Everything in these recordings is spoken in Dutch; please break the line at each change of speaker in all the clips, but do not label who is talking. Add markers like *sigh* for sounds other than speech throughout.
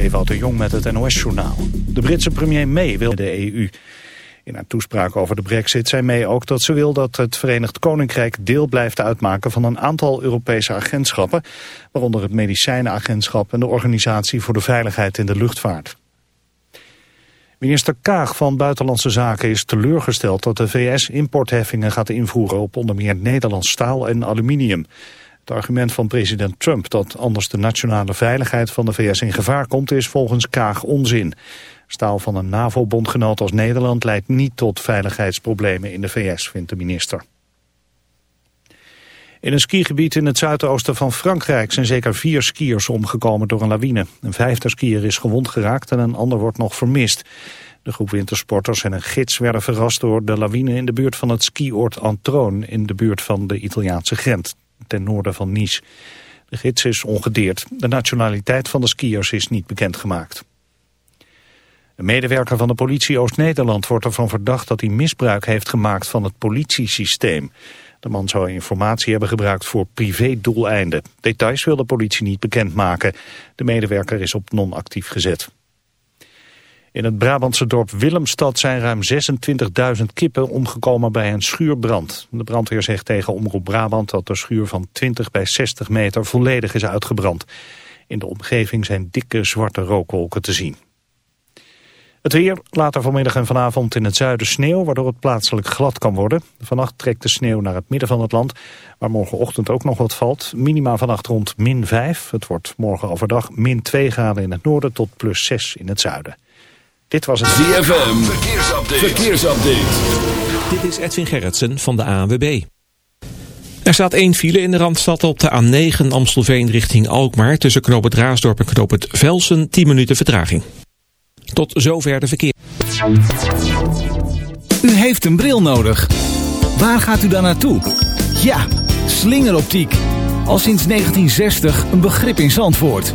Ewout de Jong met het NOS-journaal. De Britse premier May wil de EU. In haar toespraak over de brexit zei May ook dat ze wil dat het Verenigd Koninkrijk deel blijft uitmaken van een aantal Europese agentschappen, waaronder het Medicijnenagentschap en de Organisatie voor de Veiligheid in de Luchtvaart. Minister Kaag van Buitenlandse Zaken is teleurgesteld dat de VS importheffingen gaat invoeren op onder meer Nederlands staal en aluminium. Het argument van president Trump dat anders de nationale veiligheid van de VS in gevaar komt is volgens Kaag onzin. Staal van een NAVO-bondgenoot als Nederland leidt niet tot veiligheidsproblemen in de VS, vindt de minister. In een skigebied in het zuidoosten van Frankrijk zijn zeker vier skiers omgekomen door een lawine. Een vijfde skier is gewond geraakt en een ander wordt nog vermist. De groep wintersporters en een gids werden verrast door de lawine in de buurt van het skioord Antroon in de buurt van de Italiaanse grens ten noorden van Nice. De gids is ongedeerd. De nationaliteit van de skiers is niet bekendgemaakt. Een medewerker van de politie Oost-Nederland wordt ervan verdacht dat hij misbruik heeft gemaakt van het politiesysteem. De man zou informatie hebben gebruikt voor privé-doeleinden. Details wil de politie niet bekendmaken. De medewerker is op non-actief gezet. In het Brabantse dorp Willemstad zijn ruim 26.000 kippen omgekomen bij een schuurbrand. De brandweer zegt tegen Omroep Brabant dat de schuur van 20 bij 60 meter volledig is uitgebrand. In de omgeving zijn dikke zwarte rookwolken te zien. Het weer, later vanmiddag en vanavond in het zuiden sneeuw, waardoor het plaatselijk glad kan worden. Vannacht trekt de sneeuw naar het midden van het land, waar morgenochtend ook nog wat valt. Minima vannacht rond min 5. Het wordt morgen overdag min 2 graden in het noorden tot plus 6 in het zuiden. Dit was het
ZFM. Verkeersupdate. Verkeersupdate.
Dit is Edwin Gerritsen van de ANWB. Er staat één file in de Randstad op de A9 Amstelveen richting Alkmaar... tussen Knoop het Raasdorp en Knoop het Velsen 10 minuten vertraging. Tot zover de verkeer.
U heeft een bril nodig. Waar gaat u dan naartoe? Ja, slingeroptiek. Al sinds 1960 een begrip in Zandvoort.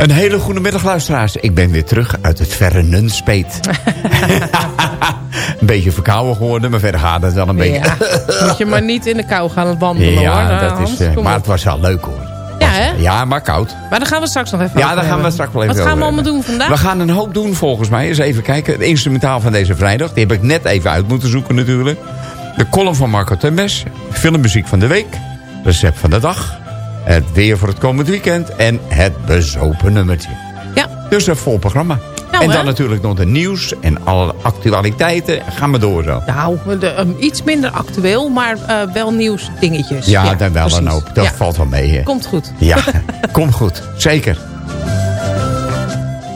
Een hele goede middag luisteraars. Ik ben weer terug uit het verre Nunspeet. *laughs* een beetje verkouden geworden, maar verder gaat het wel een beetje.
Moet je maar niet in de kou gaan wandelen
ja,
hoor.
Dat is, uh, maar het was wel leuk hoor.
Ja, hè?
Ja, maar koud.
Maar daar gaan we straks nog even
Ja, daar gaan we straks wel even
Wat gaan we allemaal doen vandaag?
We gaan een hoop doen volgens mij. Eens even kijken. Het instrumentaal van deze vrijdag. Die heb ik net even uit moeten zoeken natuurlijk. De column van Marco Temes. Filmmuziek van de week. Recept van de dag. Het weer voor het komend weekend. En het bezopen nummertje.
Ja.
Dus een vol programma.
Nou,
en dan
hè?
natuurlijk nog de nieuws en alle actualiteiten. Gaan we door zo.
Nou, de, um, iets minder actueel, maar uh, wel nieuws dingetjes.
Ja, dan wel dan
precies.
ook. Dat
Ja.
valt wel mee. Hè.
Komt goed.
Ja, *laughs* komt goed. Zeker.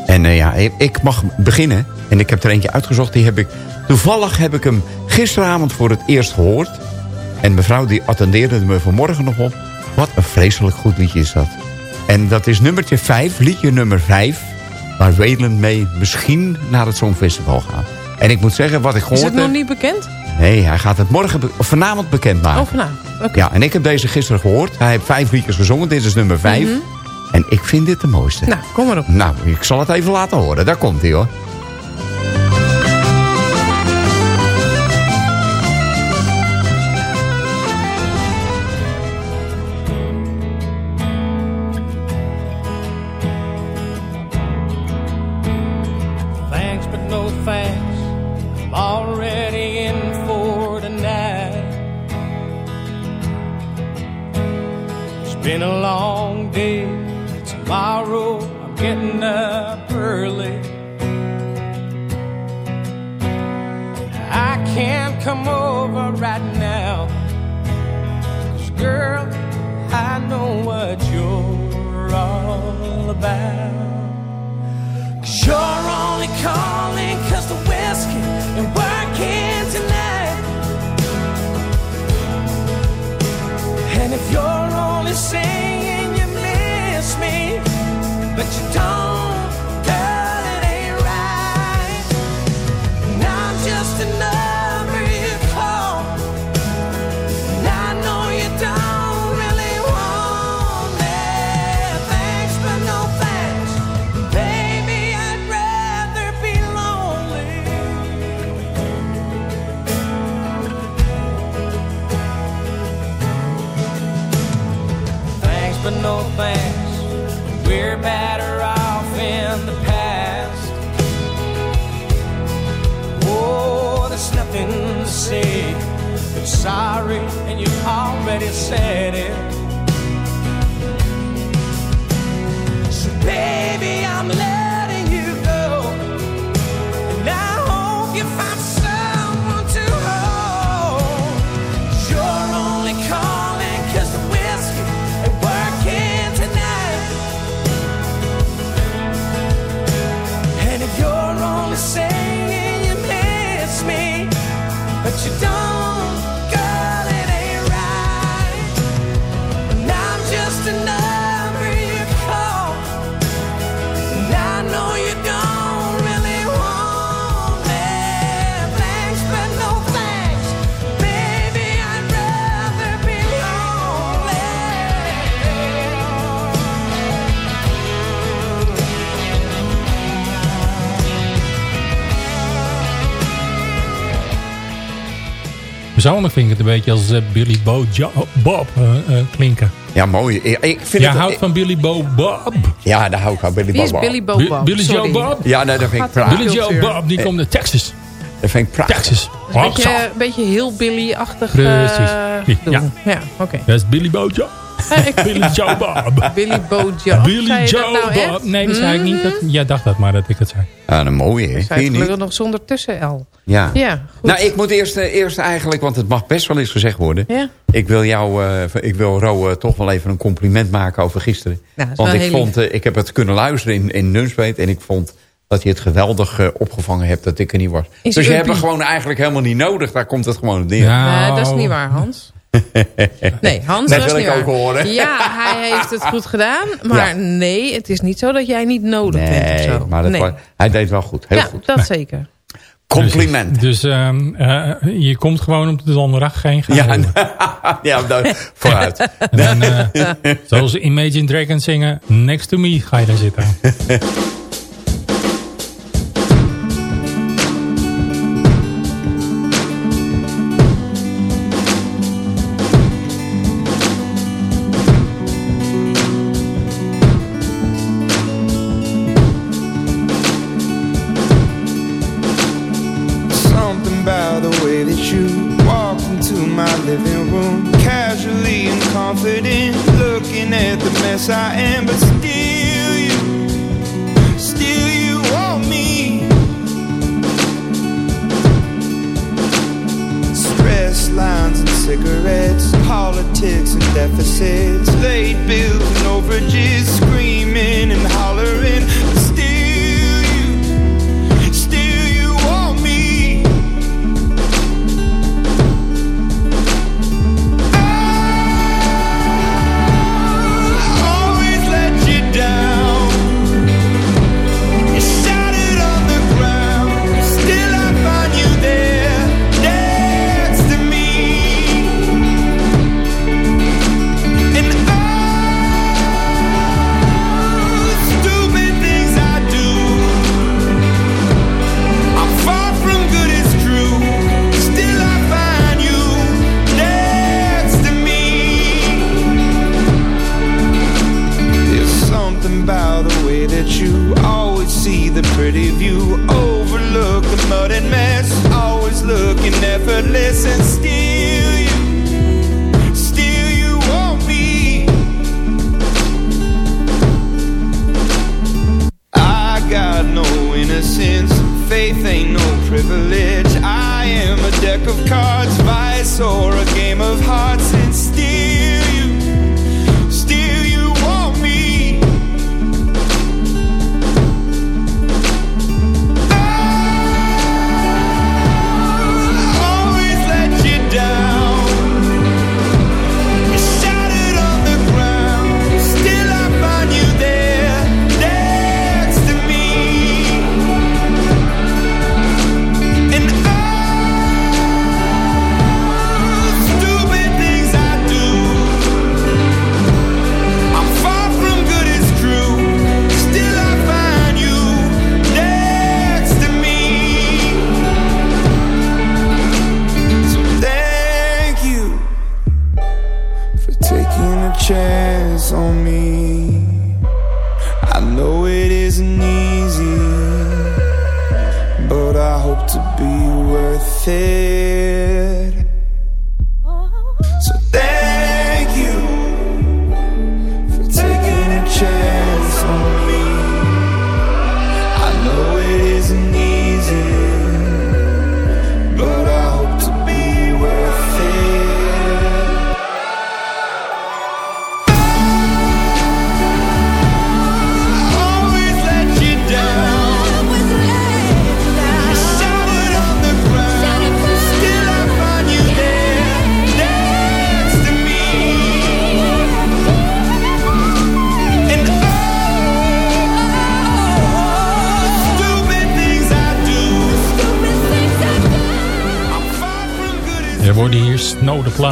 En eh, ja, ik mag beginnen. En ik heb er eentje uitgezocht. Die heb ik, toevallig heb ik hem gisteravond voor het eerst gehoord. En mevrouw die attendeerde me vanmorgen nog op. Wat een vreselijk goed liedje is dat. En dat is nummertje 5, liedje nummer 5. Waar Wayland mee misschien naar het Songfestival gaat. En ik moet zeggen, wat ik
Is
gehoord
het nog
heb...
niet bekend?
Nee, hij gaat het morgen, of vanavond bekendmaken.
Oh, vanavond. Oké.
Ja, en ik heb deze gisteren gehoord. Hij heeft vijf liedjes gezongen. Dit is nummer 5. En ik vind dit de mooiste.
Nou, kom maar op.
Nou, ik zal het even laten horen. Daar komt hij hoor.
Persoonlijk vind ik het een beetje als eh, Billy Bo Jo- Bob eh, eh, klinken.
Ja, mooi. Ik, vind
Jij
het,
houdt van Billy Bo Bob.
Ja, daar hou ik van. Billy
Wie is
Bob.
Billy Bo
Bi-
Bob?
Billy Joe. Bob?
Ja, nee, dat vind ik prachtig.
Billy Joe. Bob, die komt uit Texas.
Dat vind ik prachtig.
Texas.
Een
Oh,
beetje, een beetje heel Billy-achtig
Precies. Ja.
Ja, oké.
Dat is Billy Bo Joe. *laughs* Billy Joe Bob.
Billy Bo Joe.
Billy Joe
nou
Bob.
echt?
Nee, dat zei ik niet. Dat, jij dacht dat maar dat ik het zei.
Ja, een mooie, hè? Niet?
gelukkig nog zonder tussen-L.
Ja.
Ja, goed.
Nou, ik moet eerst, eh, eerst eigenlijk, want het mag best wel eens gezegd worden.
Ja.
Ik wil jou, eh, ik wil Ro eh, toch wel even een compliment maken over gisteren.
Nou,
want ik vond, ik heb het kunnen luisteren in, in Nunspeet en ik vond dat je het geweldig opgevangen hebt dat ik er niet was.
Is
dus je hebt het gewoon eigenlijk helemaal niet nodig. Daar komt het gewoon neer.
Nee, dat is niet waar, Hans. *laughs* Nee, Hans,
Dat wil
niet
ik ook
waar.
horen.
Ja, hij heeft het goed gedaan. Maar
Ja.
nee, het is niet zo dat jij niet nodig bent of zo.
maar dat
nee.
was- hij deed wel goed. Heel
ja,
goed.
dat zeker. *laughs*
Compliment.
Dus ehm, eh, je komt gewoon op de donderdag geen gaan.
Ja, *laughs* ja vooruit.
En, eh, zoals Imagine Dragons zingen, Next to Me ga je daar zitten.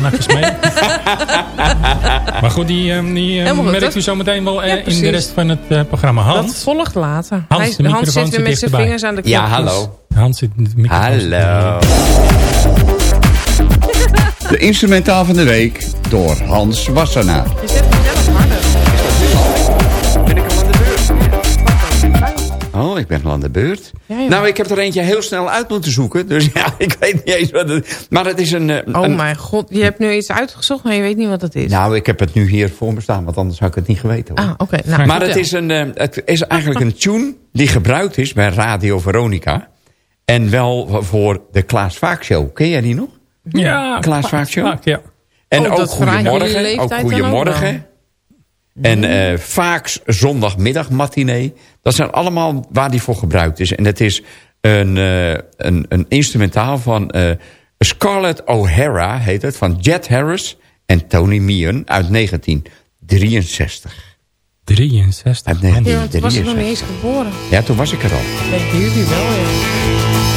Gesmeed. *laughs* maar goed, die, ehm, die ehm,
goed,
merkt u zo meteen wel eh,
Ja,
in de rest van het eh, programma. Hans?
Dat volgt later.
Hans,
Hij-
de
Hans
microfoon
zit weer met zijn vingers aan de knopjes.
Ja, hallo.
Hans zit in de.
Hallo. De instrumentaal van de week door Hans Wassenaar. Oh, ik ben al aan de beurt.
Ja,
nou, ik heb er eentje heel snel uit moeten zoeken. Dus ja, *laughs* ik weet niet eens wat het Maar het is een... eh,
Oh mijn god, je hebt nu iets uitgezocht, maar je weet niet wat het is.
Nou, ik heb het nu hier voor me staan, want anders had ik het niet geweten. Hoor.
ah, oké. Nou,
maar het is, een, eh, het is eigenlijk een tune die gebruikt is bij Radio Veronica. En wel voor de Klaas Vaak Show. Ken jij die nog?
Ja,
Klaas Vaak Show?
Vaak, ja.
En
Oh,
ook goedemorgen. ook goedemorgen. En eh Vaaks zondagmiddag matinee. Dat zijn allemaal waar die voor gebruikt is. En het is een, eh, een, een instrumentaal van eh, Scarlett O'Hara, heet het. Van Jet Harris en Tony Meehan uit 1963.
63.
Uit
Ja, want toen was ik nog
1963.
niet eens geboren.
Ja, toen was ik er al.
Denken jullie wel, ja.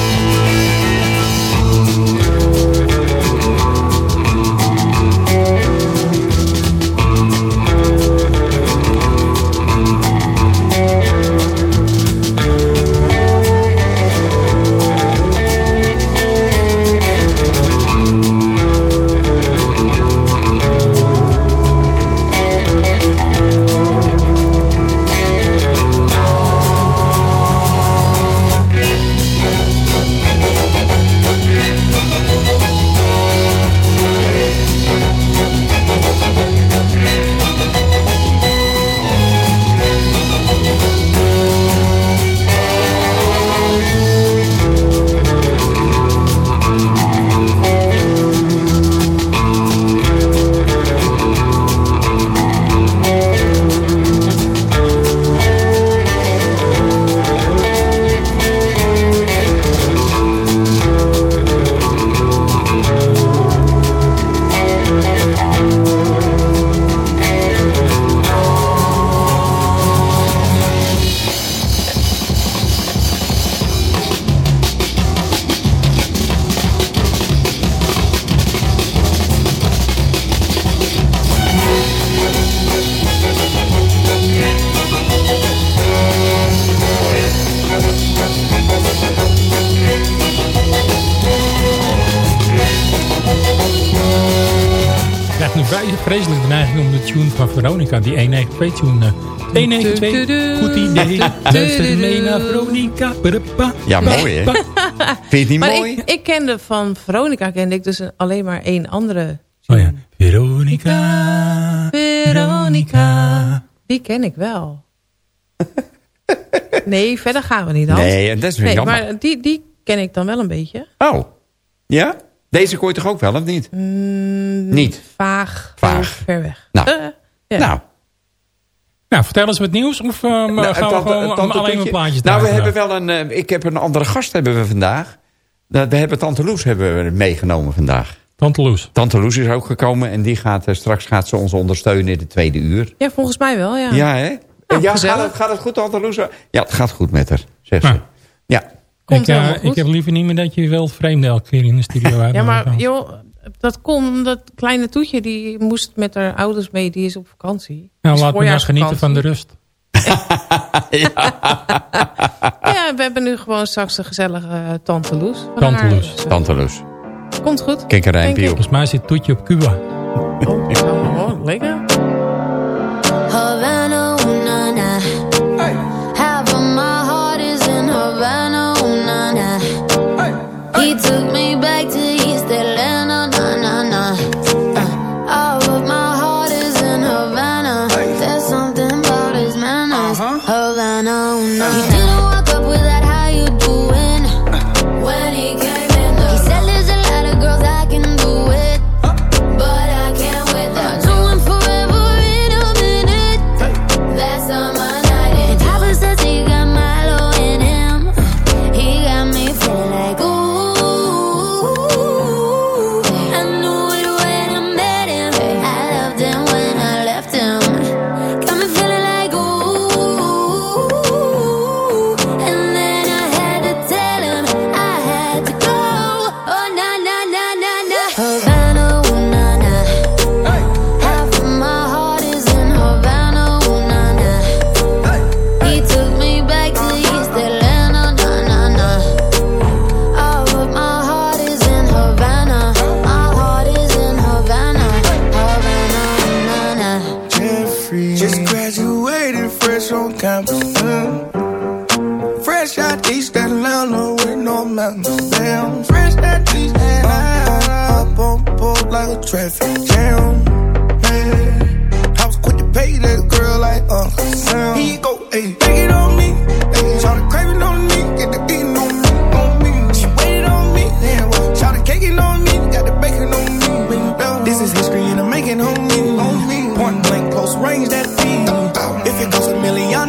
Van Veronica, die 192-tune... 192, goed idee. Luister mee naar Veronica.
Ja, mooi hè? Vind je het niet
maar
mooi?
ik, ik kende van Veronica kende ik dus een- alleen maar één andere.
Oh ja. Veronica.
Veronica. Die ken ik wel. *laughs* Nee, verder gaan we niet dan.
Nee, dat is weer
nee,
jammer.
maar die, die ken ik dan wel een beetje.
Oh, ja? Deze kooi je toch ook wel, of niet?
Mm,
Niet?
Vaag.
Vaag.
Ver weg.
Nou.
Ja.
Nou,
Nou, vertel eens wat nieuws. Of eh,
Nou,
gaan we gewoon
tante
alleen
Toetje.
plaatjes
Nou, we hebben wel een... eh, ik heb een andere gast hebben we vandaag. Nou, We hebben Tante Loes hebben we meegenomen vandaag.
Tante Loes.
Tante Loes is ook gekomen en die gaat, eh, straks gaat ze ons ondersteunen in de tweede uur.
Ja, volgens mij wel, ja.
Ja, hè?
Nou,
ja, gaat het, gaat het goed, Tante Loes? Ja, het gaat goed met haar, zegt
Ja.
ze. Ja.
Komt
ik, eh, ik heb liever niet meer dat je wilt vreemden elke keer in de studio *laughs*
Ja, maar joh, dat kon, dat kleine toetje, die moest met haar ouders mee, die is op vakantie.
Nou, laat me maar genieten van de rust. *laughs*
Ja, we hebben nu gewoon straks een gezellige Tante Loes.
Tante
haar.
Loes.
Tante Loes.
Komt goed.
Kijk een.
Volgens mij zit Toetje op Cuba.
Oh, oh, lekker.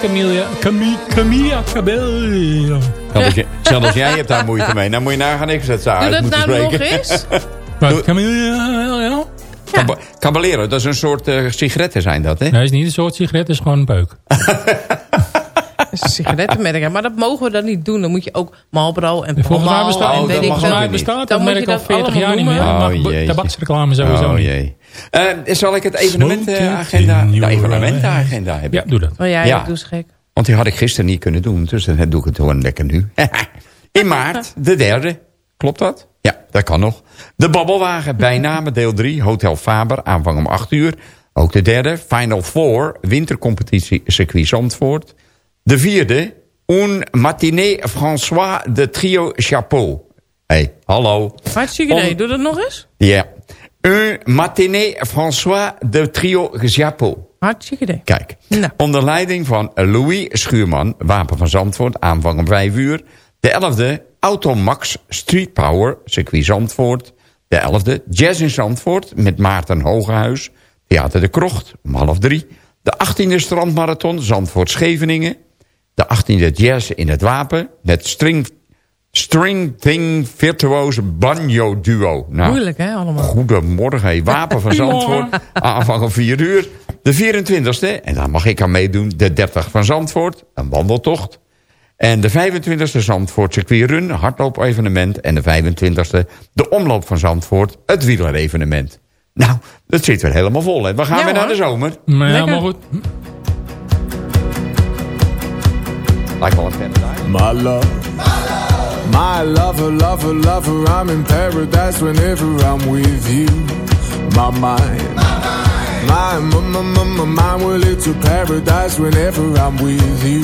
Camilla, Camilla, Camilla Cabello.
Zelfs, jij hebt daar moeite mee. Nou moet je nagaan, ik zet ze uit
dat
moeten
nou nog
spreken.
eens? *laughs*
Camilla, ja?
Cab- Caballero, dat is een soort eh, sigaretten zijn dat, hè?
Nee, is niet een soort sigaret, het is gewoon een peuk. *laughs* *laughs*
Sigarettenmerk. Maar dat mogen we dan niet doen. Dan moet je ook Marlboro en
Volgens mij
Palmal
bestaat,
en
Oh,
weet
dat
ik
mag
veel.
bestaat
Dan
dat
moet
merk
je
al
dat
40 jaar niet meer.
Oh,
tabaksreclame sowieso
Oh jee. Eh, zal ik het evenementenagenda, de evenementenagenda hebben?
Ja, doe dat.
Oh ja,
Ja.
ik doe gek.
Want die had ik gisteren niet kunnen doen, dus dan doe ik het gewoon lekker nu. *laughs* In maart, de derde. Klopt dat? Ja, dat dat kan nog. De Babbelwagen, bijnamen *laughs* deel 3, Hotel Faber, aanvang om 8 uur. Ook de derde, Final Four, wintercompetitie circuit Zandvoort. De vierde, Un matinée François de Trio Chapeau. hey, hallo.
Hartstikke idee. Doe dat nog eens.
Ja. Un matinée François de Trio Chapeau.
Hartstikke idee.
Kijk,
Nou.
onder leiding van Louis Schuurman, Wapen van Zandvoort, aanvang om 5 uur. De 11e, Automax Street Power, circuit Zandvoort. De 11e, Jazz in Zandvoort met Maarten Hogehuis. Theater de Krocht, om half drie. De 18e Strandmarathon, Zandvoort-Scheveningen. De 18e Jazz in het Wapen met String, string Thing Virtuoze Banjo Duo. Nou,
Moeilijk hè, allemaal.
Goedemorgen, Wapen van *laughs* Zandvoort. Aanvang om 4 uur. De 24e, en daar mag ik aan meedoen, de 30 van Zandvoort. Een wandeltocht. En de 25e Zandvoort Circuit Run, hardloop-evenement. En de 25e de omloop van Zandvoort, het wielerevenement. Nou, dat zit weer helemaal vol. Hè. We gaan
Ja,
weer naar de zomer.
Maar ja, maar goed.
Lijkt wel een paradise.
My love. My lover, lover, lover, I'm in paradise whenever I'm with you. My mind. My, my, my, my, my mind, well, it's a paradise whenever I'm with you.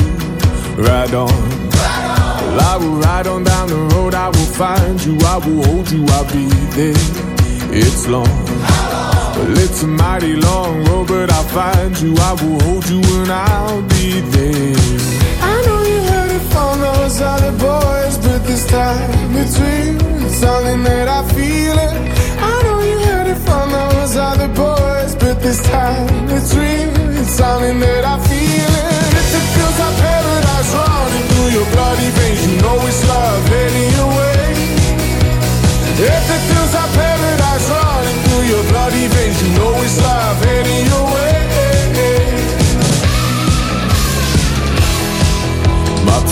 Ride on. Well, I will ride on down the road, I will find you, I will hold you, I'll be there. It's long. Well, it's a mighty long road, but I'll find you, I will hold you, and I'll be there. I know it from those other boys, but this time it's real. It's something that I feel it. I know you heard it from those other boys, but this time it's real. It's something that I feel it. If it feels like paradise running through your bloody veins, you know it's love your. If it feels like paradise running through your bloody veins, you know it's love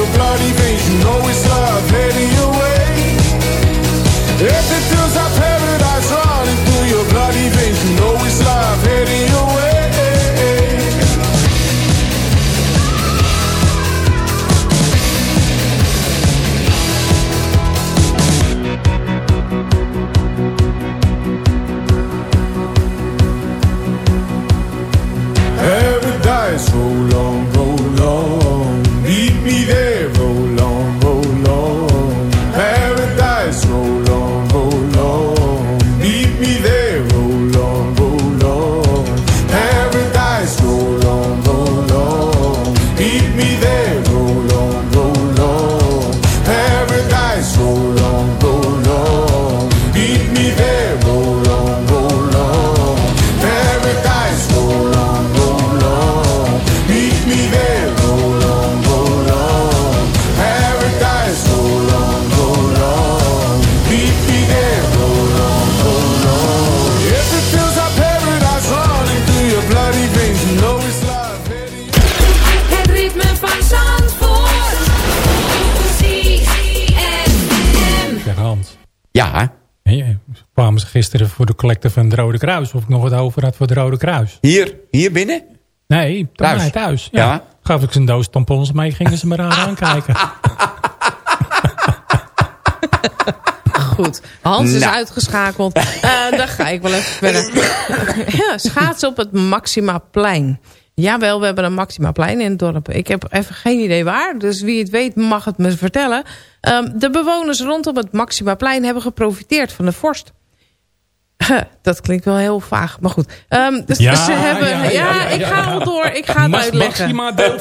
Your bloody veins, you know it's love heading your way.
Gisteren voor de collecte van het Rode Kruis. Of ik nog wat over had voor het Rode Kruis.
hier, hier binnen.
Nee,
Thuis?
mij thuis. Ja.
Ja.
Gaf ik ze een doos tampons mee, gingen ze me raar *laughs* aankijken.
Goed. Hans is
Nou.
uitgeschakeld. Eh dan ga ik wel even verder. *laughs* ja, schaatsen op het Maximaplein. Jawel, we hebben een Maximaplein in het dorp. Ik heb even geen idee waar. Dus wie het weet mag het me vertellen. Ehm, de bewoners rondom het Maximaplein hebben geprofiteerd van de vorst. *laughs* Dat klinkt wel heel vaag, maar goed. Ehm, dus
Ja,
ze hebben, ja,
ja, ja, ja,
ik ga al door. Ik ga het
Mas-
uitleggen.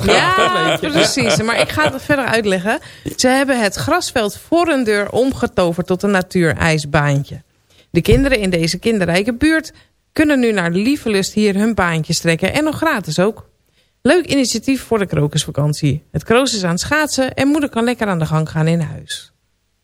Ja, precies. Maar ik ga het verder uitleggen. Ze hebben het grasveld voor hun deur omgetoverd tot een natuurijsbaantje. De kinderen in deze kinderrijke buurt kunnen nu naar Lievelust hier hun baantjes trekken. En nog gratis ook. Leuk initiatief voor de krokusvakantie. Het kroos is aan het schaatsen en moeder kan lekker aan de gang gaan in huis.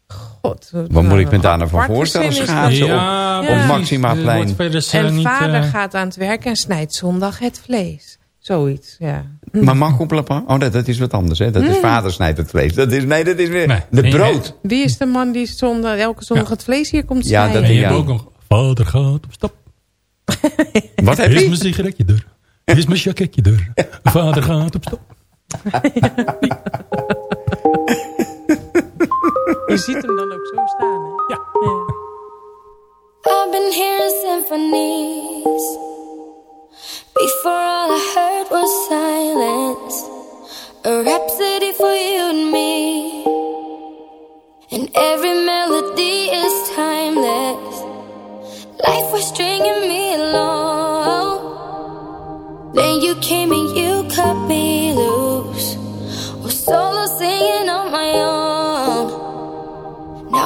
God.
Wat moet ik me daar nou van voorstellen?
is
Schaatsen
dat.
op,
Ja,
op. Maximaplein.
Wordt verder ze
En vader
eh,
gaat aan het werk en snijdt zondag het vlees. Zoiets, ja.
Maar mag op papa? Oh, dat, dat is wat anders, hè? Dat is vader snijdt het vlees. Dat is, nee, dat is weer
Nee.
de brood.
Wie is de man die zondag, elke zondag het vlees hier komt
Ja,
snijden?
dat-
En je
Ja.
ook nog... Vader gaat op stap. *laughs*
Wat heb
Hier is
je?
mijn sigaretje door. Hier is mijn jacketje door. Vader gaat op stap. *laughs* *laughs*
Je ziet hem dan ook zo staan, hè?
Ja.
I've been hearing symphonies. Before all I heard was silence. A rhapsody for you and me. And every melody is timeless. Life was stringing me along. Then you came and you cut me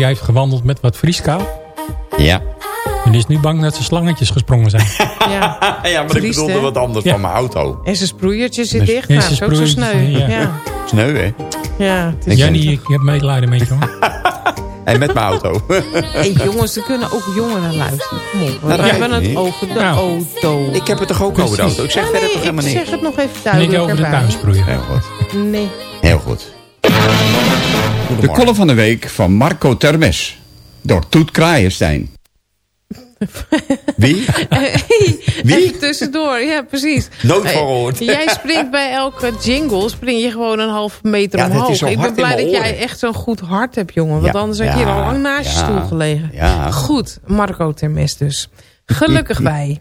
Die heeft gewandeld met wat vrieskou.
Ja.
En die is nu bang dat ze slangetjes gesprongen zijn. *laughs*
Ja.
ja, maar ik bedoelde
hè?
wat anders
Ja.
van mijn auto.
En zijn sproeiertje zit dicht.
zijn
Nou, dat is ook zo sneu. Ja.
ja.
Sneu, hè?
Ja, het is...
Jenny, ik heb medelijden met je hoor. *laughs*
En met mijn auto.
Hey, jongens, er kunnen ook jongeren luisteren. Kom op, we
Nou,
hebben
ik
het
niet.
over de
Nou.
auto.
ik heb het toch ook over de
Precies.
auto? Ik zeg
Ja,
verder
nee,
toch helemaal
ik
niks?
zeg het nog even
Niet
duidelijker
over de tuinsproeier.
Heel goed.
Nee.
Heel goed.
De column van de week van Marco Termes. Door Toet Kraaienstein.
Wie? *laughs* Wie?
Even tussendoor, ja precies.
Nooit
Eh,
gehoord.
Jij springt bij elke jingle, spring je gewoon een halve meter
Ja, is
omhoog. Ik ben blij dat jij echt zo'n goed hart hebt, jongen. Want
Ja,
anders had je
ja,
hier al lang naast je stoel gelegen.
ja.
Goed, Marco Termes dus. Gelukkig *laughs* wij.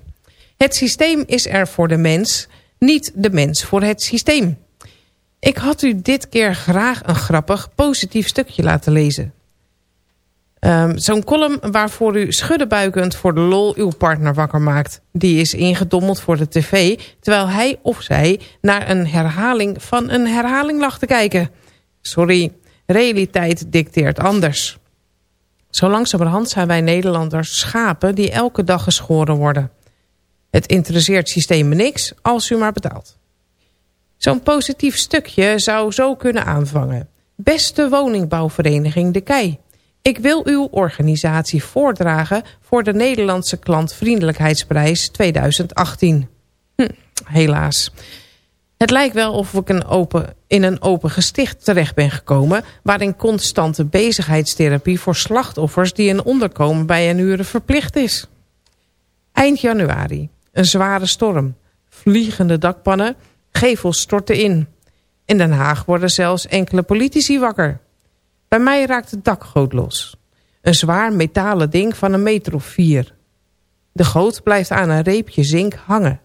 Het systeem is er voor de mens, niet de mens voor het systeem. Ik had u dit keer graag een grappig, positief stukje laten lezen. Ehm, Zo'n column waarvoor u schuddebuikend voor de lol uw partner wakker maakt. Die is ingedommeld voor de tv, terwijl hij of zij naar een herhaling van een herhaling lag te kijken. Sorry, realiteit dicteert anders. Zo langzamerhand zijn wij Nederlanders schapen die elke dag geschoren worden. Het interesseert systeem me niks als u maar betaalt. Zo'n positief stukje zou zo kunnen aanvangen. Beste woningbouwvereniging De Kei. Ik wil uw organisatie voordragen voor de Nederlandse klantvriendelijkheidsprijs 2018. Hm, helaas. Het lijkt wel of ik een open, in een open gesticht terecht ben gekomen... waarin constante bezigheidstherapie voor slachtoffers... die een onderkomen bij een huren verplicht is. Eind januari. Een zware storm. Vliegende dakpannen. Gevels storten in. In Den Haag worden zelfs enkele politici wakker. Bij mij raakt het dakgoot los. Een zwaar metalen ding van een meter of vier. De goot blijft aan een reepje zink hangen.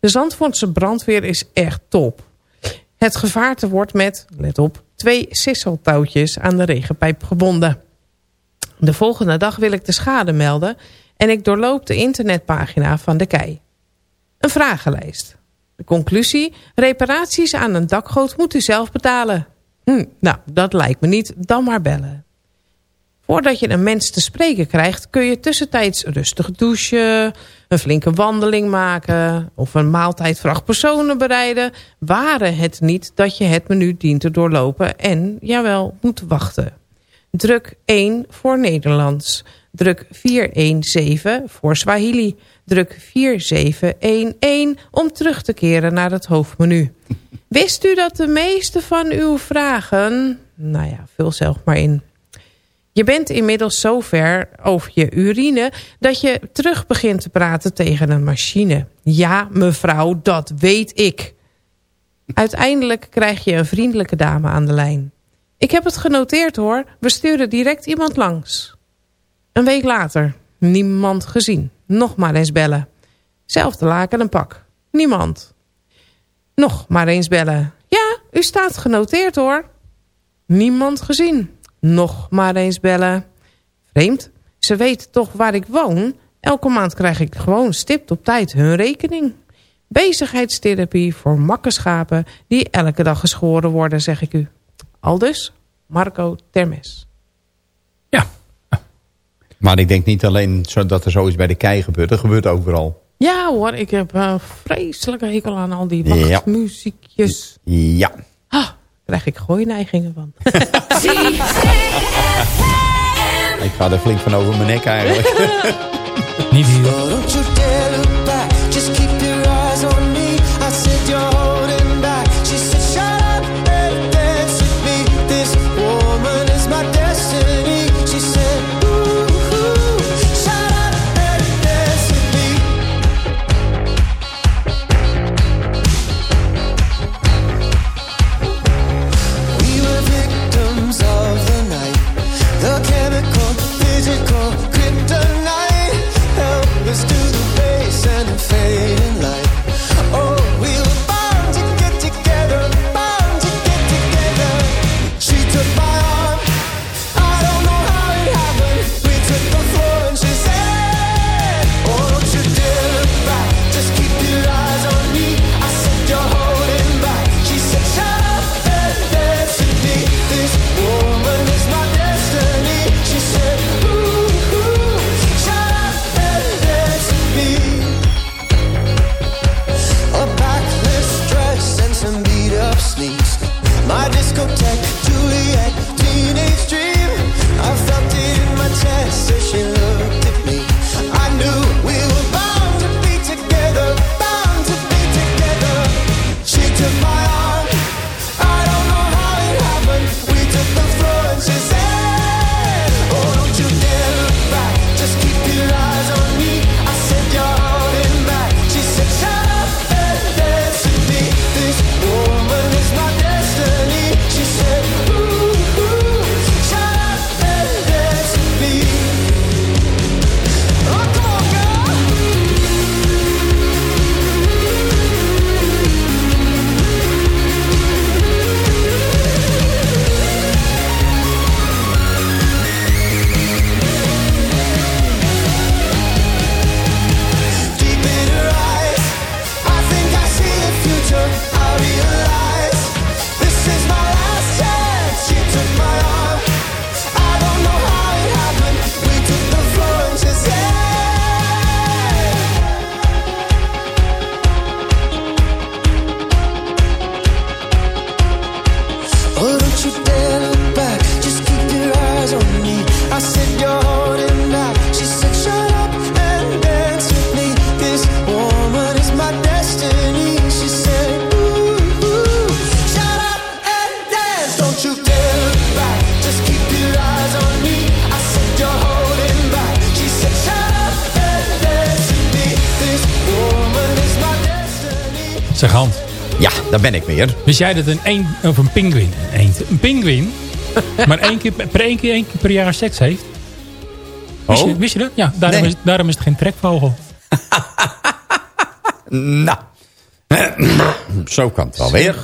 De Zandvoortse brandweer is echt top. Het gevaarte wordt met, let op, twee sisseltouwtjes aan de regenpijp gebonden. De volgende dag wil ik de schade melden en ik doorloop de internetpagina van de KEI. Een vragenlijst. De conclusie, reparaties aan een dakgoot moet u zelf betalen. Hm, nou, dat lijkt me niet, dan maar bellen. Voordat je een mens te spreken krijgt... kun je tussentijds rustig douchen, een flinke wandeling maken... of een maaltijd voor acht personen bereiden... waren het niet dat je het menu dient te doorlopen... en, jawel, moet wachten. Druk 1 voor Nederlands. Druk 417 voor Swahili. Druk 4711 om terug te keren naar het hoofdmenu. Wist u dat de meeste van uw vragen... Nou ja, vul zelf maar in. Je bent inmiddels zo ver over je urine... dat je terug begint te praten tegen een machine. Ja, mevrouw, dat weet ik. Uiteindelijk krijg je een vriendelijke dame aan de lijn. Ik heb het genoteerd hoor. We sturen direct iemand langs. Een week later. Niemand gezien. Nog maar eens bellen. Zelfde laken en pak. Niemand. Nog maar eens bellen. Ja, u staat genoteerd hoor. Niemand gezien. Nog maar eens bellen. Vreemd. Ze weet toch waar ik woon. Elke maand krijg ik gewoon stipt op tijd hun rekening. Bezigheidstherapie voor makkenschapen die elke dag geschoren worden, zeg ik u. Aldus, Marco Termes.
Maar ik denk niet alleen zo dat er zoiets bij de kei gebeurt. Dat gebeurt overal.
Ja hoor, ik heb een vreselijke hekel aan al die
Ja.
wachtmuziekjes.
Ja.
Ah, krijg ik gooineigingen van. *laughs*
Ik ga er flink van over mijn nek eigenlijk. *laughs*
Niet hier.
Weer.
Wist jij dat een, een of een pinguïn, een, eend, een pinguïn, *laughs* maar één keer, per één keer, één keer per jaar seks heeft? Wist,
Oh?
je, wist je dat? Ja, daarom,
Nee.
is, daarom is het geen trekvogel. *laughs*
Nou. *clears throat* Zo kan het wel weer.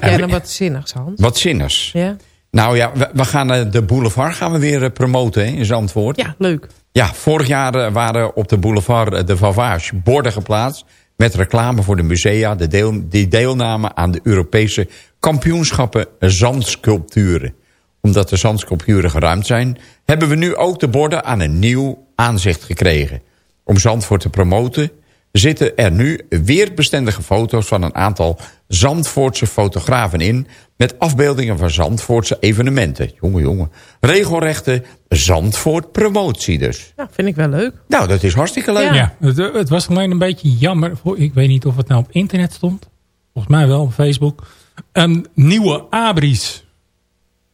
Ja, dan wat zinnigs, Hans.
Wat zinners.
Ja.
Nou ja, we, we gaan eh, de boulevard gaan we weer eh, promoten hè, in Zandvoort.
Ja, leuk.
Ja, vorig jaar eh, waren op de boulevard de Vavage borden geplaatst... met reclame voor de musea de die deelnamen aan de Europese kampioenschappen zandsculpturen. Omdat de zandsculpturen geruimd zijn... hebben we nu ook de borden aan een nieuw aanzicht gekregen. Om Zandvoort te promoten zitten er nu weerbestendige foto's van een aantal Zandvoortse fotografen in... met afbeeldingen van Zandvoortse evenementen. Jongen, jongen. Regelrechte Zandvoort promotie dus.
Ja, vind ik wel leuk.
Nou, dat is hartstikke leuk.
Ja, het, het was alleen een beetje jammer. voor- Ik weet niet of het nou op internet stond. Volgens mij wel op Facebook. Een nieuwe Abris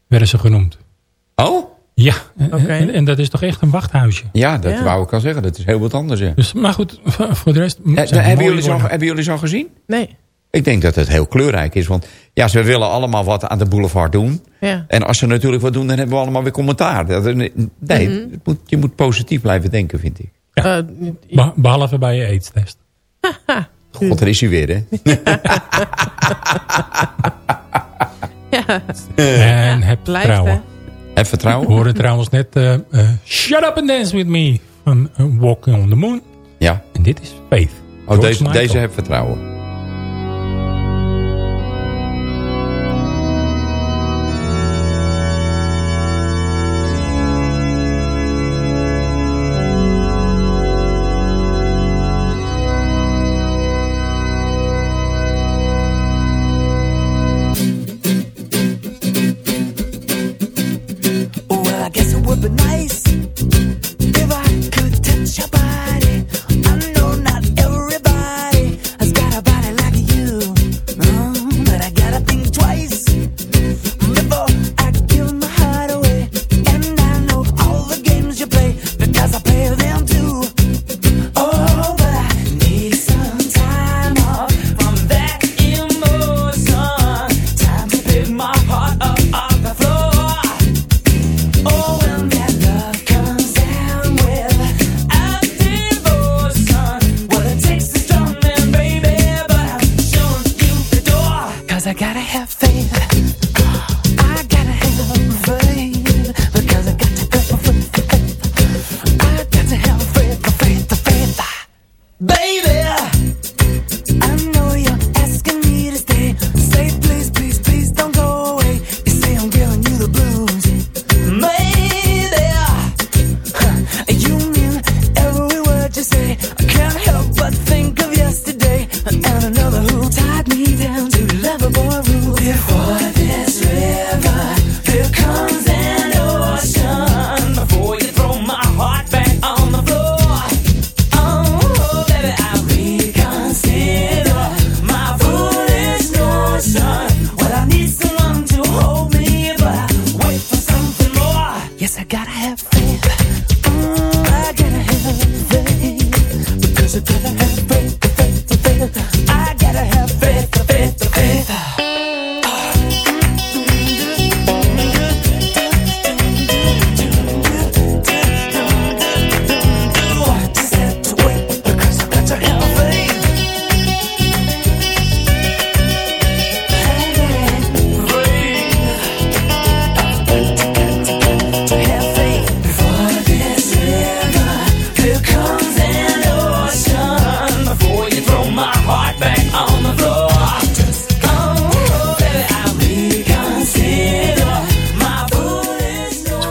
werden ze genoemd.
Oh?
Ja, en, en dat is toch echt een wachthuisje.
Ja, dat
Ja.
wou ik al zeggen. Dat is heel wat anders. Ja.
Dus, maar goed, voor de rest...
Eh,
het
hebben, jullie zo,
woorden.
hebben jullie zo gezien?
Nee.
Ik denk dat het heel kleurrijk is. Want ja, ze willen allemaal wat aan de boulevard doen.
Ja.
En als ze natuurlijk wat doen, dan hebben we allemaal weer commentaar. Nee,
Mhm.
het moet, je moet positief blijven denken, vind ik.
Eh,
Be- behalve bij je aids-test. *laughs*
God, daar is hij weer, hè?
ja.
En heb
blijft,
vertrouwen.
hè?
Heb vertrouwen?
We hoorden trouwens net eh, eh, Shut Up and Dance With Me van Walking on the Moon.
Ja.
En dit is Faith.
Oh,
George
deze,
Michael.
deze heb vertrouwen.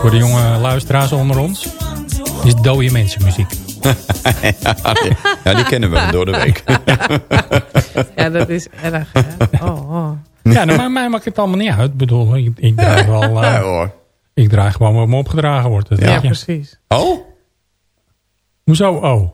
Voor de jonge luisteraars onder ons. Is dode mensenmuziek. *laughs*
ja, die, ja, die kennen we door de week. *laughs*
Ja, dat is erg, hè? Oh, oh.
Ja, nou, maar mij maakt het allemaal niet uit. Ik bedoel, ik, ik draai wel... eh,
Ja, hoor.
ik draai gewoon wat me opgedragen wordt. Dat
Ja, precies.
Oh?
Hoezo? Oh.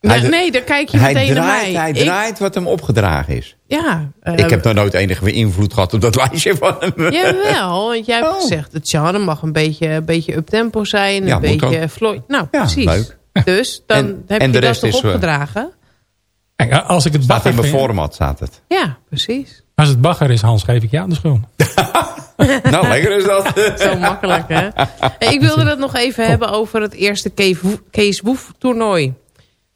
Nee, dan kijk je
Hij
meteen naar mij.
hij
Ik-
draait wat hem opgedragen is.
ja. eh,
ik heb nog nooit enige invloed gehad op dat lijstje van hem.
Jawel, want jij hebt
Oh.
gezegd... het genre mag een beetje, een beetje uptempo zijn. Een beetje vlooi. Nou,
Ja,
precies.
leuk.
Dus dan
En-
heb
en
je
de
dat
rest
toch
is, eh,
opgedragen?
Kijk, als ik het
Staat
bagger
in mijn
vind,
format, staat het.
Ja, precies.
als het bagger is, Hans, geef ik jou de schuld. *laughs*
nou, lekker is dat. *laughs*
Zo makkelijk, hè? *laughs* Hey, ik wilde het nog even hebben over het eerste Kees Woef- Kees Woef toernooi.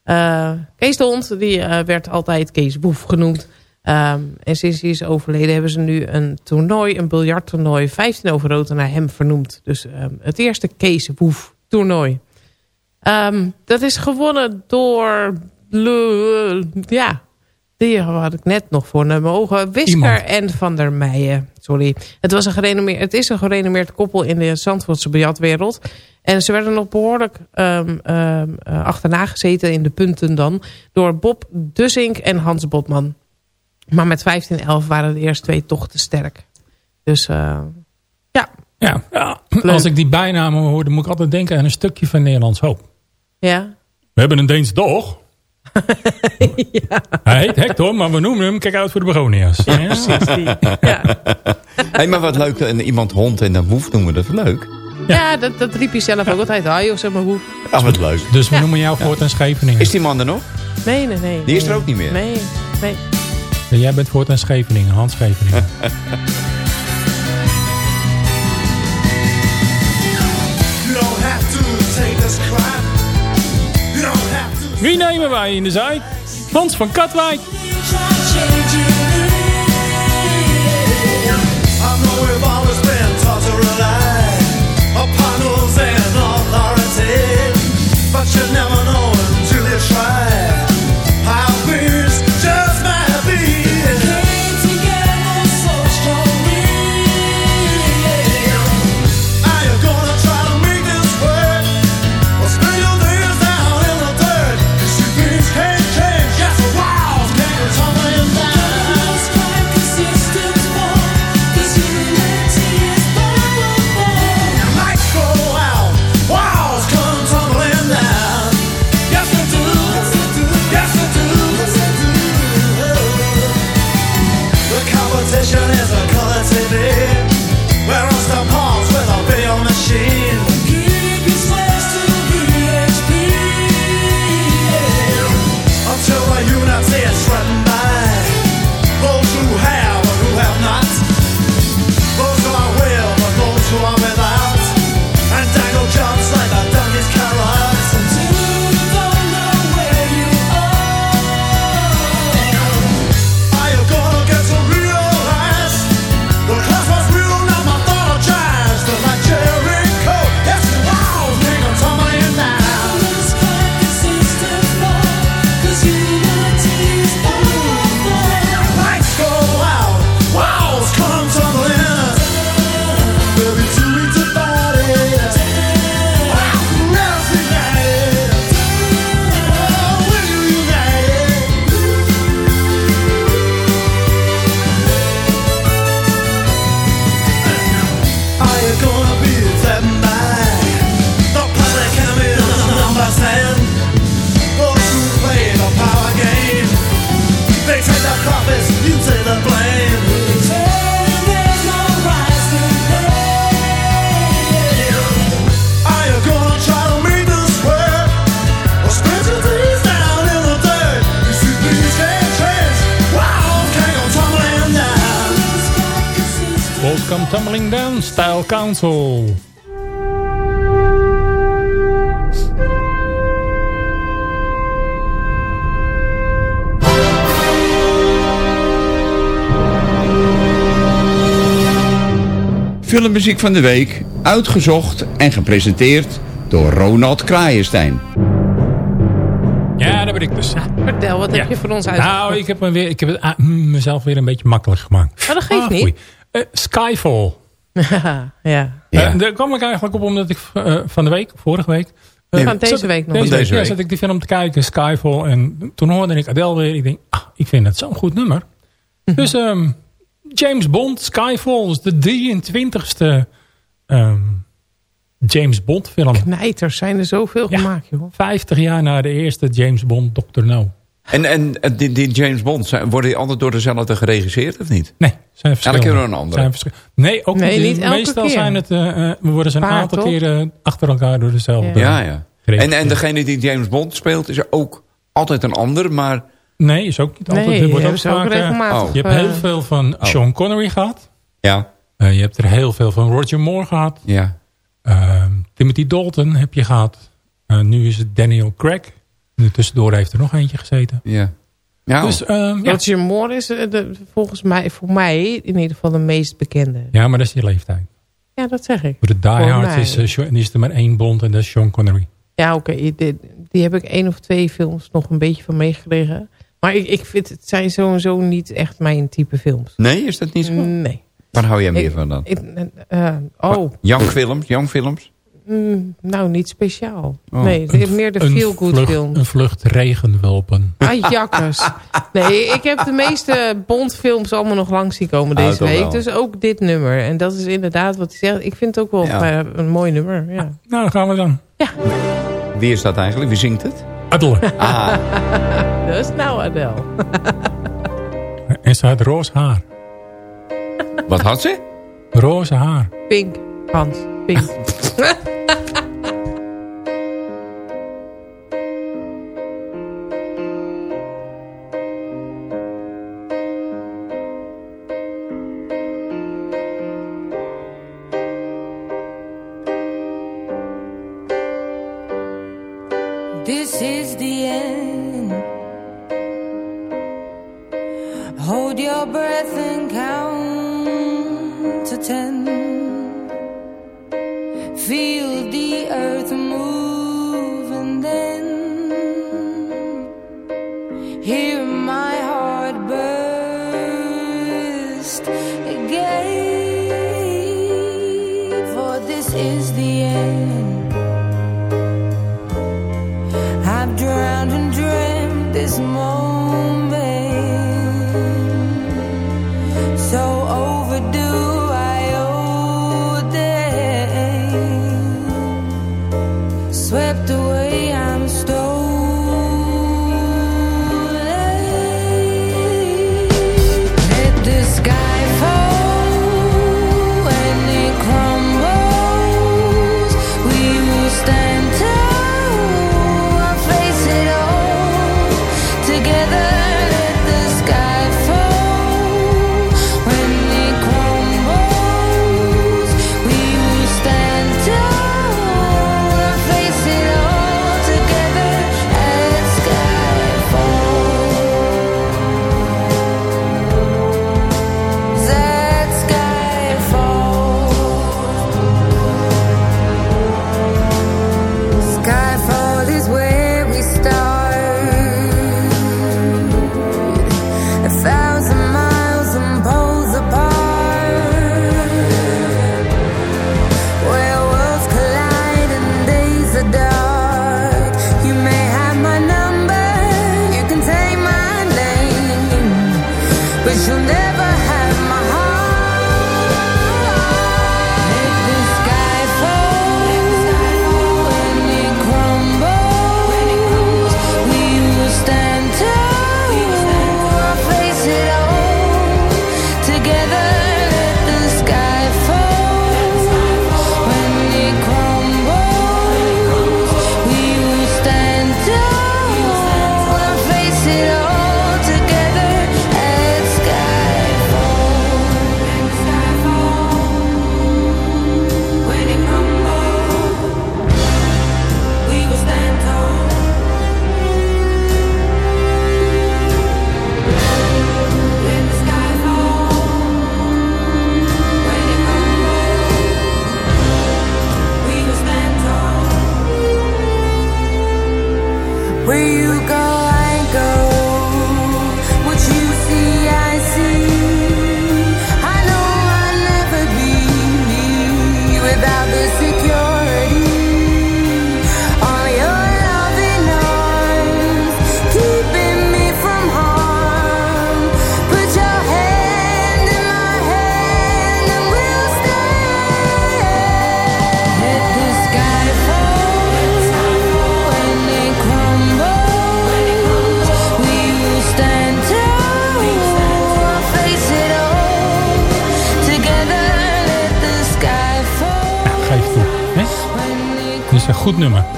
Eh, Kees de Hond, die eh, werd altijd Kees Woef genoemd. Ehm, en sinds hij is overleden hebben ze nu een toernooi, een biljarttoernooi, 15 over rood naar hem vernoemd. Dus ehm, het eerste Kees Woef toernooi. Ehm, dat is gewonnen door, ja, die had ik net nog voor mijn ogen. Wisker en Van der Meijen. Sorry. Het, was een gerenommeerd, het is een gerenommeerd koppel in de Zandvoortse biljartwereld. En ze werden nog behoorlijk ehm, ehm, eh, achterna gezeten in de punten dan... door Bob Dussink en Hans Botman. Maar met 15-11 waren de eerste twee toch te sterk. Dus eh, ja,
Ja, ja. als ik die bijnamen hoor, dan moet ik altijd denken aan een stukje van Nederlands Hoop.
ja.
We hebben een Deens dog. *laughs* Hij heet Hector, maar we noemen hem kijk uit voor de begonia's. Ja,
precies die. Ja,
Hé, maar wat leuk, en iemand hond en dan woef noemen we dat leuk.
Ja dat, dat riep hij zelf ook altijd. Ah joh, zeg maar hoe.
Ah, wat leuk.
Dus we noemen jou voortaan Scheveningen.
Is die man er nog?
Nee, nee, nee.
Die is er ook niet meer?
Nee, nee.
Jij bent voortaan Scheveningen, Hans Scheveningen. *laughs* Wie nemen wij in de zijk? Hans van Katwijk. Chanel
Filmmuziek van de week, uitgezocht en gepresenteerd door Ronald Kraaienstein.
Ja, daar ben ik dus.
Vertel, wat heb je voor ons uit?
Nou, ik heb, me weer, ik heb het ah, mm, mezelf weer een beetje makkelijk gemaakt.
Maar dat geeft
Ah,
niet.
Eh, Skyfall. *laughs*
ja.
Eh, daar kwam ik eigenlijk op omdat ik eh, van de week, vorige week... eh,
Van deze
zat-
week nog.
Deze
Van
week,
deze
ja, zat ik die film te kijken, Skyfall. En toen hoorde ik Adele weer. Ik denk, ah, ik vind het zo'n goed nummer. Dus *laughs* ehm, James Bond, Skyfall is de 23ste ehm, James Bond film.
Knijters zijn er zoveel
Ja.
gemaakt, joh.
50 jaar na de eerste James Bond, Dr. No.
En, en die, die James Bond, zijn- worden die altijd door dezelfde geregisseerd of niet?
Nee, zijn verschillende.
Elke keer een andere.
Nee, ook
Nee,
niet.
elke
Meestal
keer.
zijn het, we worden ze een
Paar,
aantal
toch?
keren achter elkaar door dezelfde.
Ja, ja. En, en degene die James Bond speelt is er ook altijd een ander, maar...
Nee, is ook niet altijd.
Nee,
wordt
ook
vaak,
regelmatig.
oh.
Je hebt
eh,
heel veel van Sean Connery gehad.
Ja,
Eh, je hebt er heel veel van Roger Moore gehad.
ja.
Eh, Timothy Dalton heb je gehad. Eh, nu is het Daniel Craig. Nu tussendoor heeft er nog eentje gezeten.
ja. Ja.
Dus, ehm, ja.
Roger Moore is de, volgens mij, voor mij in ieder geval de meest bekende.
ja, maar dat is die leeftijd.
Ja, dat zeg ik.
Voor de Die Hard is, is er maar één Bond en dat is Sean Connery.
Ja, oké. Die, die heb ik één of twee films nog een beetje van meegekregen. Maar ik, ik vind het zijn sowieso niet echt mijn type films.
Nee, is dat niet zo?
Nee.
Waar hou jij meer
Ik-
van dan?
Ik, eh, oh,
Young films? Young films?
mm, nou niet speciaal.
Oh.
Nee, meer de feel-good film.
Een vlucht regenwulpen.
Ah, jakkers. Nee, ik heb de meeste Bond-films allemaal nog langs zien komen
Ah,
deze week.
wel.
Dus ook dit nummer. En dat is inderdaad wat hij zegt. Ik vind het ook wel
Ja.
eh, een mooi nummer. Ja.
Nou, dan gaan we dan.
Wie is dat eigenlijk? Wie zingt het?
Adele. *laughs*
Ah,
Dat is nou Adele.
En ze had roze haar.
wat had ze?
Roze haar.
Pink, Hans. Pink. *laughs*
count to ten. Feel the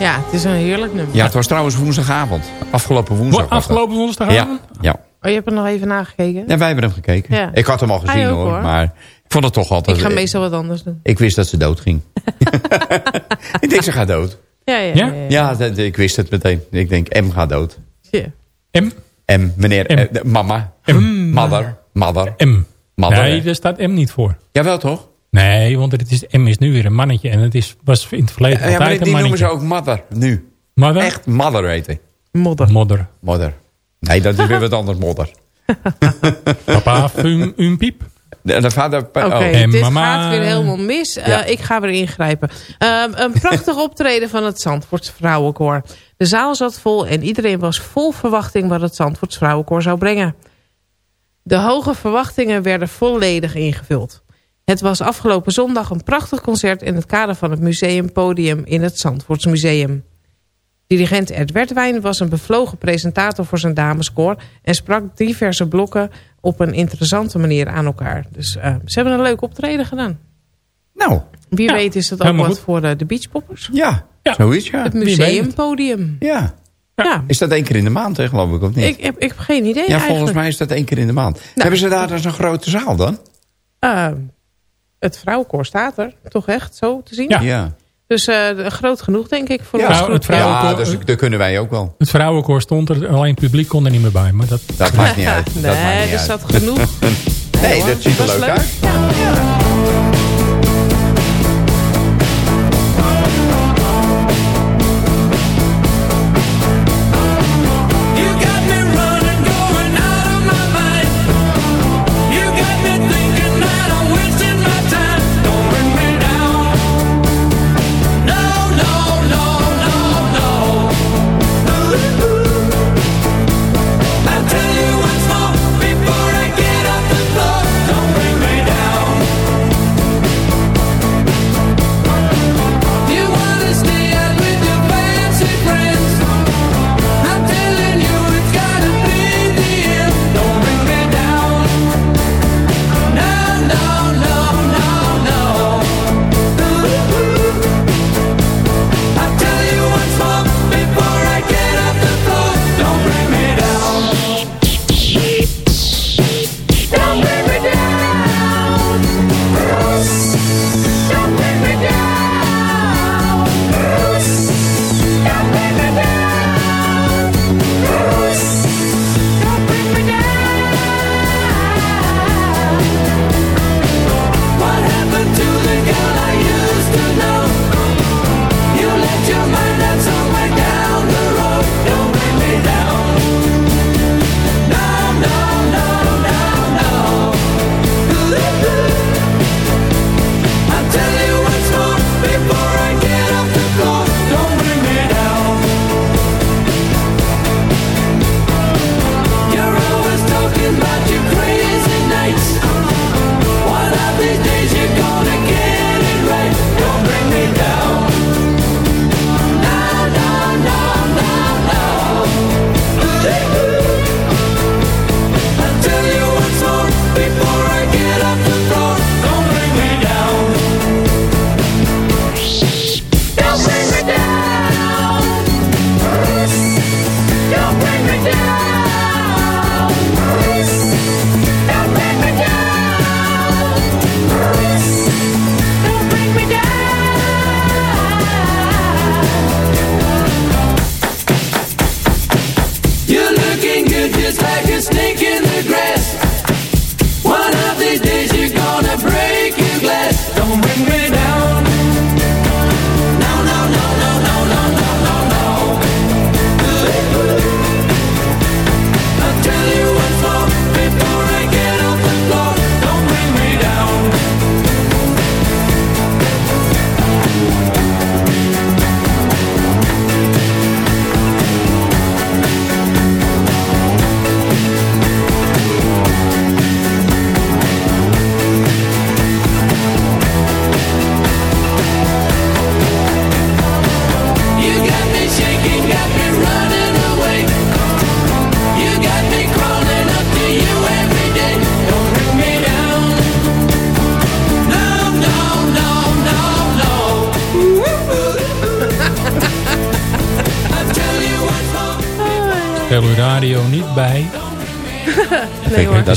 Ja, het is een heerlijk nummer.
Ja, het was trouwens woensdagavond. Afgelopen woensdag.
Afgelopen woensdagavond?
Ja, ja.
Oh, je hebt er nog even nagekeken?
ja, wij hebben hem gekeken.
Ja.
Ik had hem al gezien
ook,
hoor,
hoor.
maar ik vond het toch altijd...
Ik ga meestal wat anders doen.
Ik wist dat ze dood ging. *laughs* ik denk, ze gaat dood.
Ja, ja,
Ja?
ja. ja.
Ja, dat- ik wist het meteen. Ik denk, M gaat dood.
Ja.
M?
M, meneer,
M.
eh, mama,
M.
mother, mother.
M.
Mother,
nee, daar staat M niet voor.
Jawel toch?
Nee, want het is, M is nu weer een mannetje. En het is, was in het verleden
Ja, maar
altijd
die
een
noemen ze ook mother, nu.
Mother?
Echt mother heet
Modder.
Modder.
Mother. Nee, dat is weer wat anders, modder. *laughs*
Papa, fum, um, piep.
De, de vader...
Oké,
oh.
En
dit
mama-
gaat weer helemaal mis. Eh,
Ja.
ik ga weer ingrijpen. Ehm, een prachtig optreden van het Zandvoorts Vrouwenkoor. De zaal zat vol en iedereen was vol verwachting... wat het Zandvoorts Vrouwenkoor zou brengen. De hoge verwachtingen werden volledig ingevuld. Het was afgelopen zondag een prachtig concert... in het kader van het museumpodium in het Zandvoorts Museum. Dirigent Ed Wertwijn was een bevlogen presentator voor zijn dameskoor... en sprak diverse blokken op een interessante manier aan elkaar. Dus eh, ze hebben een leuk optreden gedaan.
Nou,
Wie
Ja,
weet is dat ook wat
goed.
voor eh, de beachpoppers.
ja,
Ja.
zoiets, ja.
Het museumpodium.
Ja.
Ja,
Is dat één keer in de maand, hè, geloof ik, of niet?
ik, heb, ik heb geen idee
ja, volgens
eigenlijk.
mij is dat één keer in de maand. Hebben ze daar dan zo'n grote zaal dan?
Eh, het vrouwenkoor staat er, toch echt, zo te zien?
Ja.
Ja.
Dus eh, groot genoeg, denk ik, voor
Ja,
ons
Nou, het vrouwenkoor-
Ja, dus dat kunnen wij ook wel.
Het vrouwenkoor stond er, alleen het publiek kon er niet meer bij. Maar dat,
Dat maakt niet *laughs* uit. Dat maakt
nee,
niet
er
uit.
zat genoeg. *laughs*
Nee,
hoor,
dat ziet er
was
leuk uit.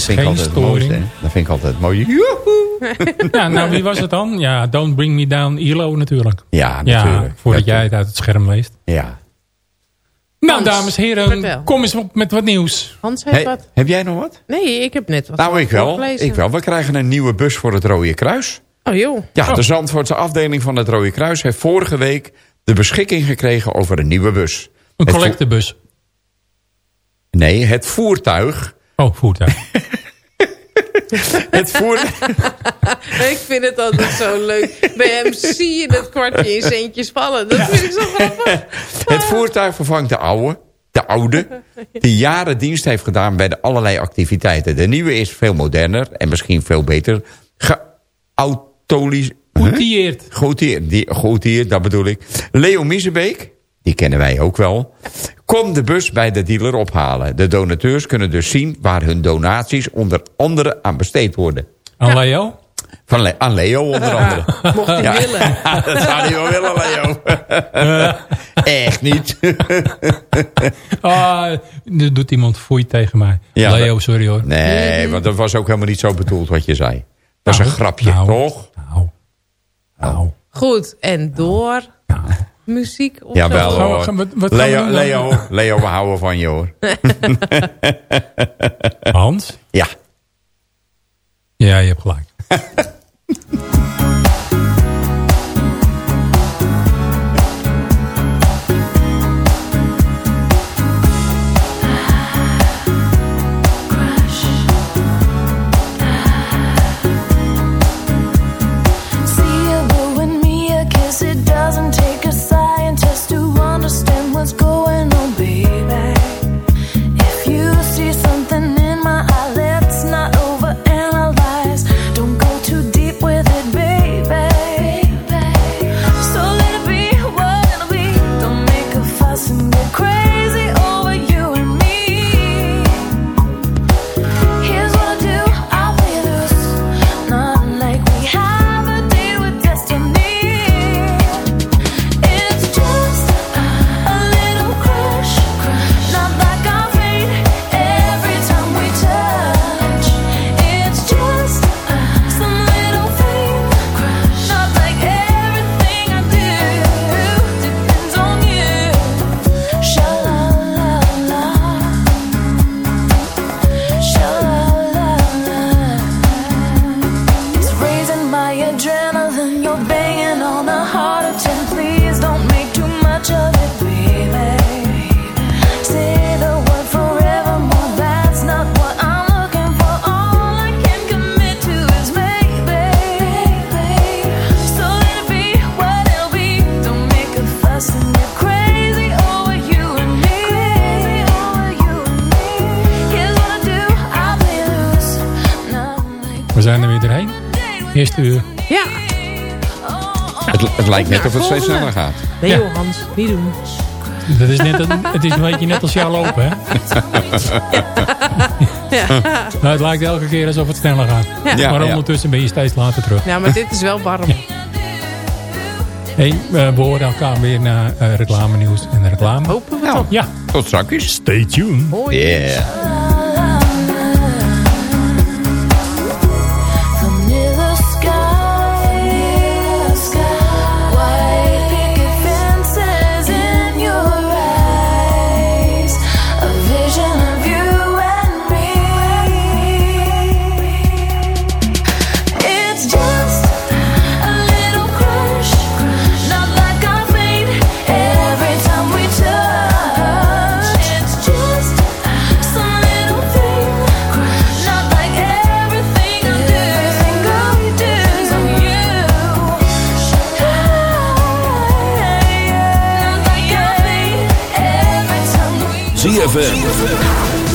Dat vind ik
geen
altijd het mooiste.
storing.
hè. Dat vind ik altijd het. *laughs* Joehoe. *laughs*
Ja, nou wie was het dan? Ja, Don't Bring Me Down, ILO natuurlijk.
Ja,
Ja,
natuurlijk.
voordat
Dat-
jij het uit het scherm leest.
Ja.
Nou,
Hans,
dames en heren,
vertel.
kom eens op met wat nieuws.
Hans heeft
Hey,
wat.
heb jij nog wat?
Nee, ik heb net wat
Nou, ik wel. Ik wel. We krijgen een nieuwe bus voor het Rode Kruis.
Oh joh.
Ja, de Zandvoortse afdeling van het Rode Kruis heeft vorige week de beschikking gekregen over een nieuwe bus.
Een
Het
collectebus.
Nee, het voertuig.
Oh, voertuig. *laughs*
Het voer... *laughs*
Ik vind het altijd zo leuk. Bij hem zie je het kwartje in centjes vallen. Dat vind ik zo grappig. *laughs*
Het voertuig vervangt de oude, de oude, die jaren dienst heeft gedaan bij de allerlei activiteiten. De nieuwe is veel moderner en misschien veel beter.
Goedieerd,
die- goedieerd, dat bedoel ik. Leo Miezebeek, die kennen wij ook wel. Kom de bus bij de dealer ophalen. De donateurs kunnen dus zien waar hun donaties onder andere aan besteed worden.
Aan Leo?
Van Le- aan Leo onder andere. *laughs*
Mocht hij
Ja.
willen. *laughs*
dat zou hij wel willen, Leo. *laughs* Echt niet.
Ah, nu doet iemand foei tegen mij.
Ja,
Leo, sorry hoor.
Nee, want dat was ook helemaal niet zo bedoeld wat je zei. Dat is
Nou,
een grapje,
nou.
toch?
Nou, nou.
Goed, en door. Muziek of
Jawel
zo?
Gaan we-
hoor.
gaan we- wat gaan we
Leo,
dan?
Leo, Leo, we houden van je hoor. *laughs*
Hans?
Ja.
Ja, je hebt gelijk. *laughs* Eerste uur.
Ja.
Het, het lijkt net of het steeds sneller gaat.
Nee
Ja.
joh, Hans. Niet doen.
Dat is net een, het is een beetje net als jou lopen, hè? Nou, het lijkt elke keer alsof het sneller gaat.
Ja.
Ja,
maar
ja.
ondertussen ben je steeds later terug.
Ja, maar dit is wel warm.
Hey, eh, we horen elkaar weer naar eh reclame nieuws en reclame.
Hopen we
Nou,
toch.
Ja,
tot straks.
stay tuned.
Hoi.
Yeah.